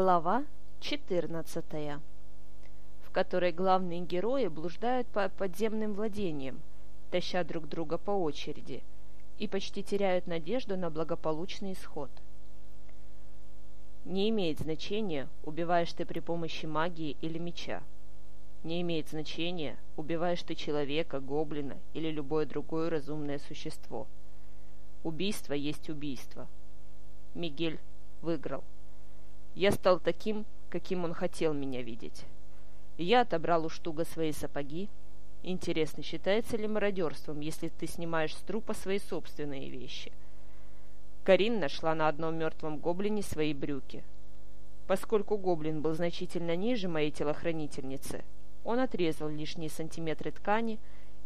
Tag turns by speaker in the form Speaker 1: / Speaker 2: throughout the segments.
Speaker 1: Глава 14, в которой главные герои блуждают по подземным владениям, таща друг друга по очереди, и почти теряют надежду на благополучный исход. Не имеет значения, убиваешь ты при помощи магии или меча. Не имеет значения, убиваешь ты человека, гоблина или любое другое разумное существо. Убийство есть убийство. Мигель выиграл. Я стал таким, каким он хотел меня видеть. Я отобрал у Штуга свои сапоги. Интересно, считается ли мародерством, если ты снимаешь с трупа свои собственные вещи? Карин нашла на одном мертвом гоблине свои брюки. Поскольку гоблин был значительно ниже моей телохранительницы, он отрезал лишние сантиметры ткани,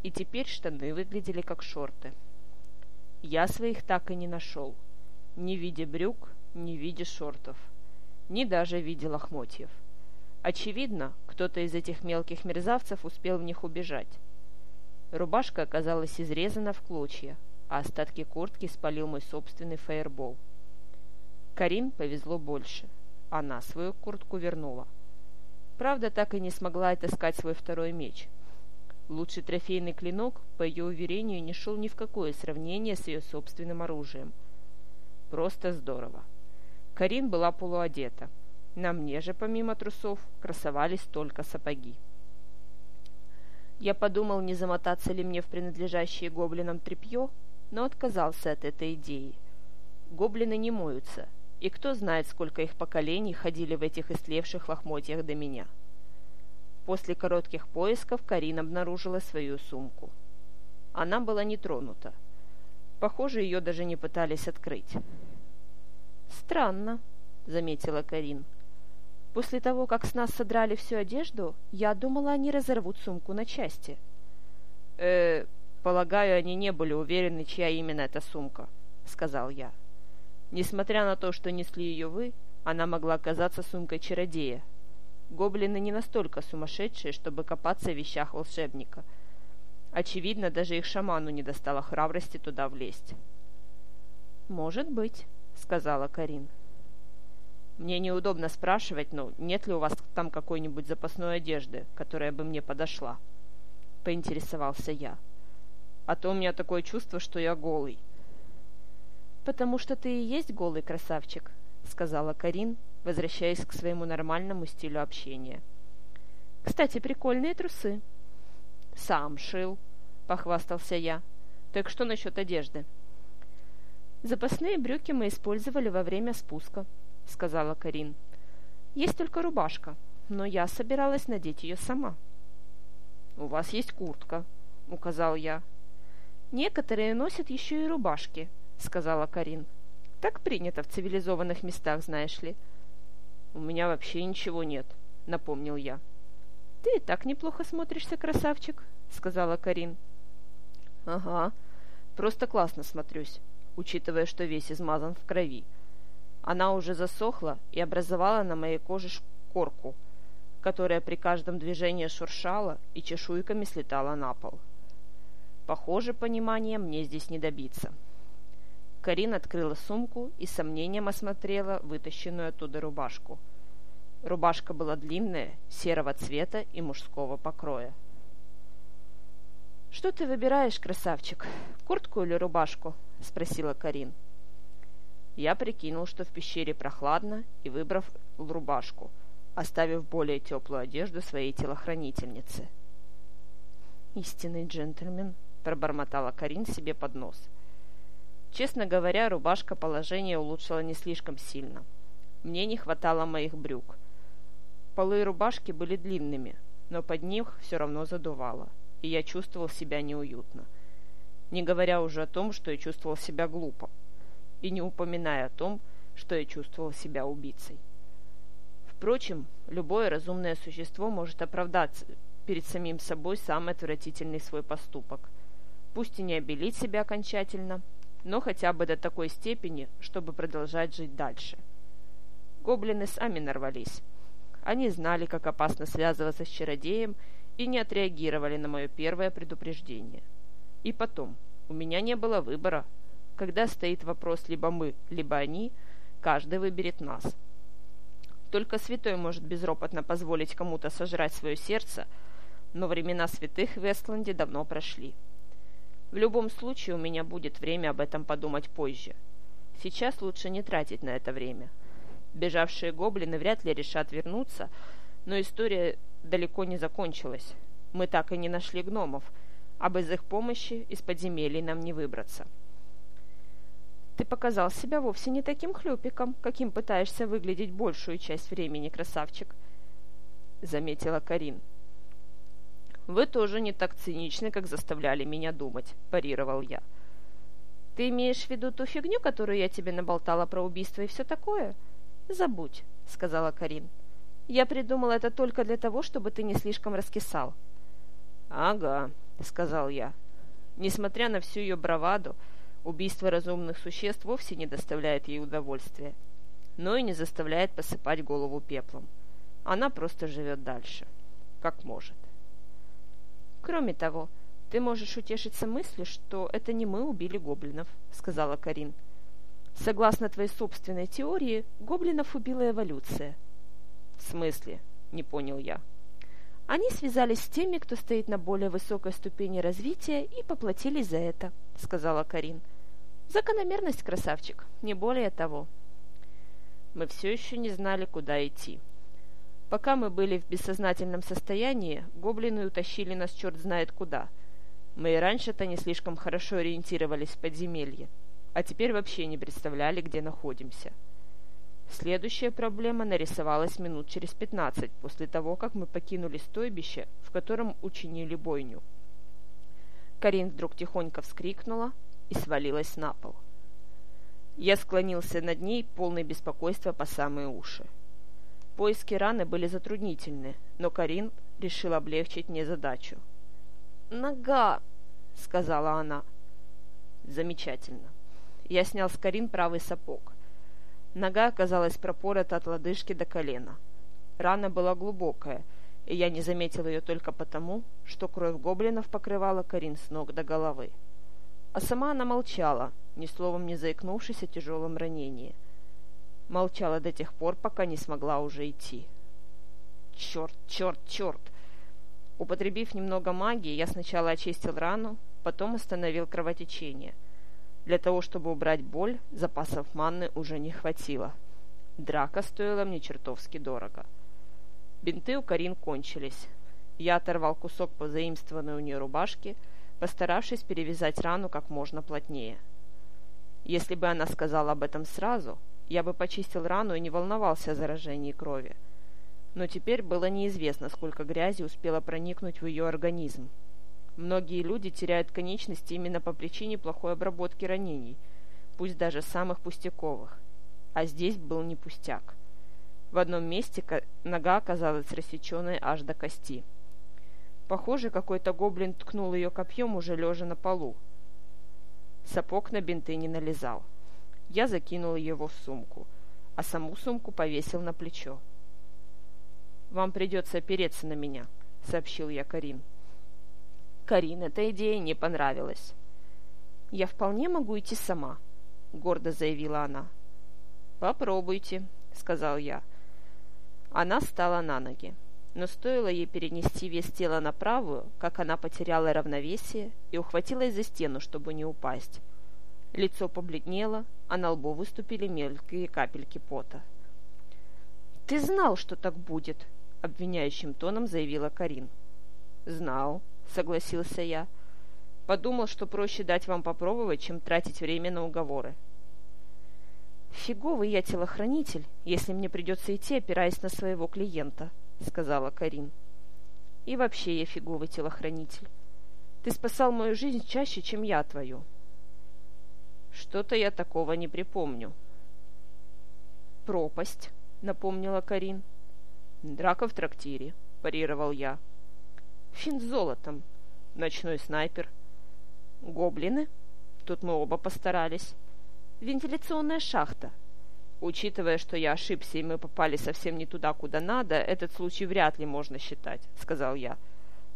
Speaker 1: и теперь штаны выглядели как шорты. Я своих так и не нашел, ни в виде брюк, ни в виде шортов ни даже в виде лохмотьев. Очевидно, кто-то из этих мелких мерзавцев успел в них убежать. Рубашка оказалась изрезана в клочья, а остатки куртки спалил мой собственный фаербол. Карин повезло больше. Она свою куртку вернула. Правда, так и не смогла отыскать свой второй меч. Лучший трофейный клинок, по ее уверению, не шел ни в какое сравнение с ее собственным оружием. Просто здорово. Карин была полуодета. На мне же, помимо трусов, красовались только сапоги. Я подумал, не замотаться ли мне в принадлежащее гоблинам тряпье, но отказался от этой идеи. Гоблины не моются, и кто знает, сколько их поколений ходили в этих истлевших лохмотьях до меня. После коротких поисков Карин обнаружила свою сумку. Она была не тронута. Похоже, ее даже не пытались открыть. «Странно», — заметила Карин. «После того, как с нас содрали всю одежду, я думала, они разорвут сумку на части». «Э, полагаю, они не были уверены, чья именно эта сумка», — сказал я. «Несмотря на то, что несли ее вы, она могла оказаться сумкой чародея. Гоблины не настолько сумасшедшие, чтобы копаться в вещах волшебника. Очевидно, даже их шаману не достало храбрости туда влезть». «Может быть», сказала Карин. Мне неудобно спрашивать, но нет ли у вас там какой-нибудь запасной одежды, которая бы мне подошла? Поинтересовался я. А то у меня такое чувство, что я голый. Потому что ты и есть голый красавчик, сказала Карин, возвращаясь к своему нормальному стилю общения. Кстати, прикольные трусы. Сам шил, похвастался я. Так что насчет одежды? — «Запасные брюки мы использовали во время спуска», — сказала Карин. «Есть только рубашка, но я собиралась надеть ее сама». «У вас есть куртка», — указал я. «Некоторые носят еще и рубашки», — сказала Карин. «Так принято в цивилизованных местах, знаешь ли». «У меня вообще ничего нет», — напомнил я. «Ты и так неплохо смотришься, красавчик», — сказала Карин. «Ага, просто классно смотрюсь», учитывая, что весь измазан в крови. Она уже засохла и образовала на моей коже корку, которая при каждом движении шуршала и чешуйками слетала на пол. Похоже, понимания мне здесь не добиться. Карин открыла сумку и с сомнением осмотрела вытащенную оттуда рубашку. Рубашка была длинная, серого цвета и мужского покроя. «Что ты выбираешь, красавчик? Куртку или рубашку?» — спросила Карин. Я прикинул, что в пещере прохладно, и выбрав рубашку, оставив более теплую одежду своей телохранительнице. «Истинный джентльмен», — пробормотала Карин себе под нос. Честно говоря, рубашка положение улучшила не слишком сильно. Мне не хватало моих брюк. Полы рубашки были длинными, но под них все равно задувало — и я чувствовал себя неуютно. Не говоря уже о том, что я чувствовал себя глупо, и не упоминая о том, что я чувствовал себя убийцей. Впрочем, любое разумное существо может оправдаться перед самим собой самый отвратительный свой поступок. Пусть и не обелить себя окончательно, но хотя бы до такой степени, чтобы продолжать жить дальше. Гоблины сами нарвались. Они знали, как опасно связываться с чародеем и не отреагировали на мое первое предупреждение. И потом, у меня не было выбора. Когда стоит вопрос либо мы, либо они, каждый выберет нас. Только святой может безропотно позволить кому-то сожрать свое сердце, но времена святых в Вестланде давно прошли. В любом случае у меня будет время об этом подумать позже. Сейчас лучше не тратить на это время. Бежавшие гоблины вряд ли решат вернуться, но история далеко не закончилась. Мы так и не нашли гномов, а без их помощи из подземелий нам не выбраться. Ты показал себя вовсе не таким хлюпиком, каким пытаешься выглядеть большую часть времени, красавчик, — заметила Карин. Вы тоже не так циничны, как заставляли меня думать, — парировал я. Ты имеешь в виду ту фигню, которую я тебе наболтала про убийство и все такое? Забудь, — сказала Карин. Я придумала это только для того, чтобы ты не слишком раскисал. Ага, — сказал я. Несмотря на всю ее браваду, — Убийство разумных существ вовсе не доставляет ей удовольствия, но и не заставляет посыпать голову пеплом. Она просто живет дальше, как может. Кроме того, ты можешь утешиться мыслью, что это не мы убили гоблинов, сказала Карин. Согласно твоей собственной теории, гоблинов убила эволюция. В смысле? Не понял я. Они связались с теми, кто стоит на более высокой ступени развития, и поплатились за это, сказала Карин. Закономерность, красавчик, не более того. Мы все еще не знали, куда идти. Пока мы были в бессознательном состоянии, гоблины утащили нас черт знает куда. Мы и раньше-то не слишком хорошо ориентировались в подземелье, а теперь вообще не представляли, где находимся. Следующая проблема нарисовалась минут через пятнадцать после того, как мы покинули стойбище, в котором учинили бойню. Карин вдруг тихонько вскрикнула, и свалилась на пол. Я склонился над ней, полный беспокойства по самые уши. Поиски раны были затруднительны, но Карин решил облегчить мне задачу. «Нога!» — сказала она. «Замечательно». Я снял с Карин правый сапог. Нога оказалась пропорота от лодыжки до колена. Рана была глубокая, и я не заметил ее только потому, что кровь гоблинов покрывала Карин с ног до головы. А сама она молчала, ни словом не заикнувшись о тяжелом ранении. Молчала до тех пор, пока не смогла уже идти. Черт, черт, черт! Употребив немного магии, я сначала очистил рану, потом остановил кровотечение. Для того, чтобы убрать боль, запасов манны уже не хватило. Драка стоила мне чертовски дорого. Бинты у Карин кончились. Я оторвал кусок позаимствованной у нее рубашки — постаравшись перевязать рану как можно плотнее. Если бы она сказала об этом сразу, я бы почистил рану и не волновался о заражении крови. Но теперь было неизвестно, сколько грязи успело проникнуть в ее организм. Многие люди теряют конечности именно по причине плохой обработки ранений, пусть даже самых пустяковых. А здесь был не пустяк. В одном месте нога оказалась рассеченной аж до кости. Похоже, какой-то гоблин ткнул ее копьем уже лежа на полу. Сапог на бинты не налезал. Я закинул его в сумку, а саму сумку повесил на плечо. «Вам придется опереться на меня», — сообщил я Карин. Карин эта идея не понравилась. «Я вполне могу идти сама», — гордо заявила она. «Попробуйте», — сказал я. Она встала на ноги но стоило ей перенести вес тела на правую, как она потеряла равновесие и ухватилась за стену, чтобы не упасть. Лицо побледнело, а на лбу выступили мелкие капельки пота. «Ты знал, что так будет!» — обвиняющим тоном заявила Карин. «Знал», — согласился я. «Подумал, что проще дать вам попробовать, чем тратить время на уговоры». «Фиговый я телохранитель, если мне придется идти, опираясь на своего клиента», — сказала Карин. «И вообще я фиговый телохранитель. Ты спасал мою жизнь чаще, чем я твою». «Что-то я такого не припомню». «Пропасть», — напомнила Карин. «Драка в трактире», — парировал я. «Финт с золотом. Ночной снайпер». «Гоблины?» Тут мы оба постарались. «Вентиляционная шахта», Учитывая, что я ошибся, и мы попали совсем не туда, куда надо, этот случай вряд ли можно считать, — сказал я.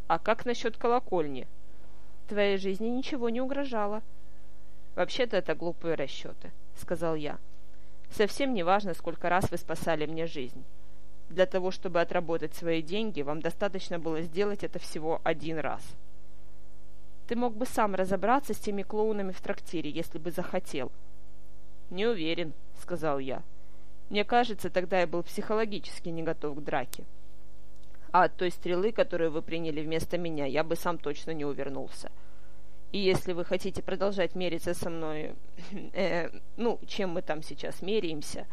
Speaker 1: А как насчет колокольни? Твоей жизни ничего не угрожало. Вообще-то это глупые расчеты, — сказал я. Совсем не важно, сколько раз вы спасали мне жизнь. Для того, чтобы отработать свои деньги, вам достаточно было сделать это всего один раз. Ты мог бы сам разобраться с теми клоунами в трактире, если бы захотел. «Не уверен», — сказал я. «Мне кажется, тогда я был психологически не готов к драке. А от той стрелы, которую вы приняли вместо меня, я бы сам точно не увернулся. И если вы хотите продолжать мериться со мной, э, ну, чем мы там сейчас меряемся,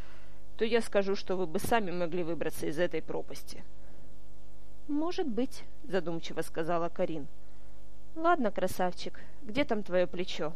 Speaker 1: то я скажу, что вы бы сами могли выбраться из этой пропасти». «Может быть», — задумчиво сказала Карин. «Ладно, красавчик, где там твое плечо?»